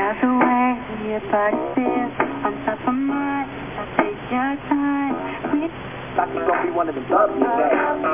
love the way your body feels on top of mine. I take your time. We That's gonna be one of the dubs.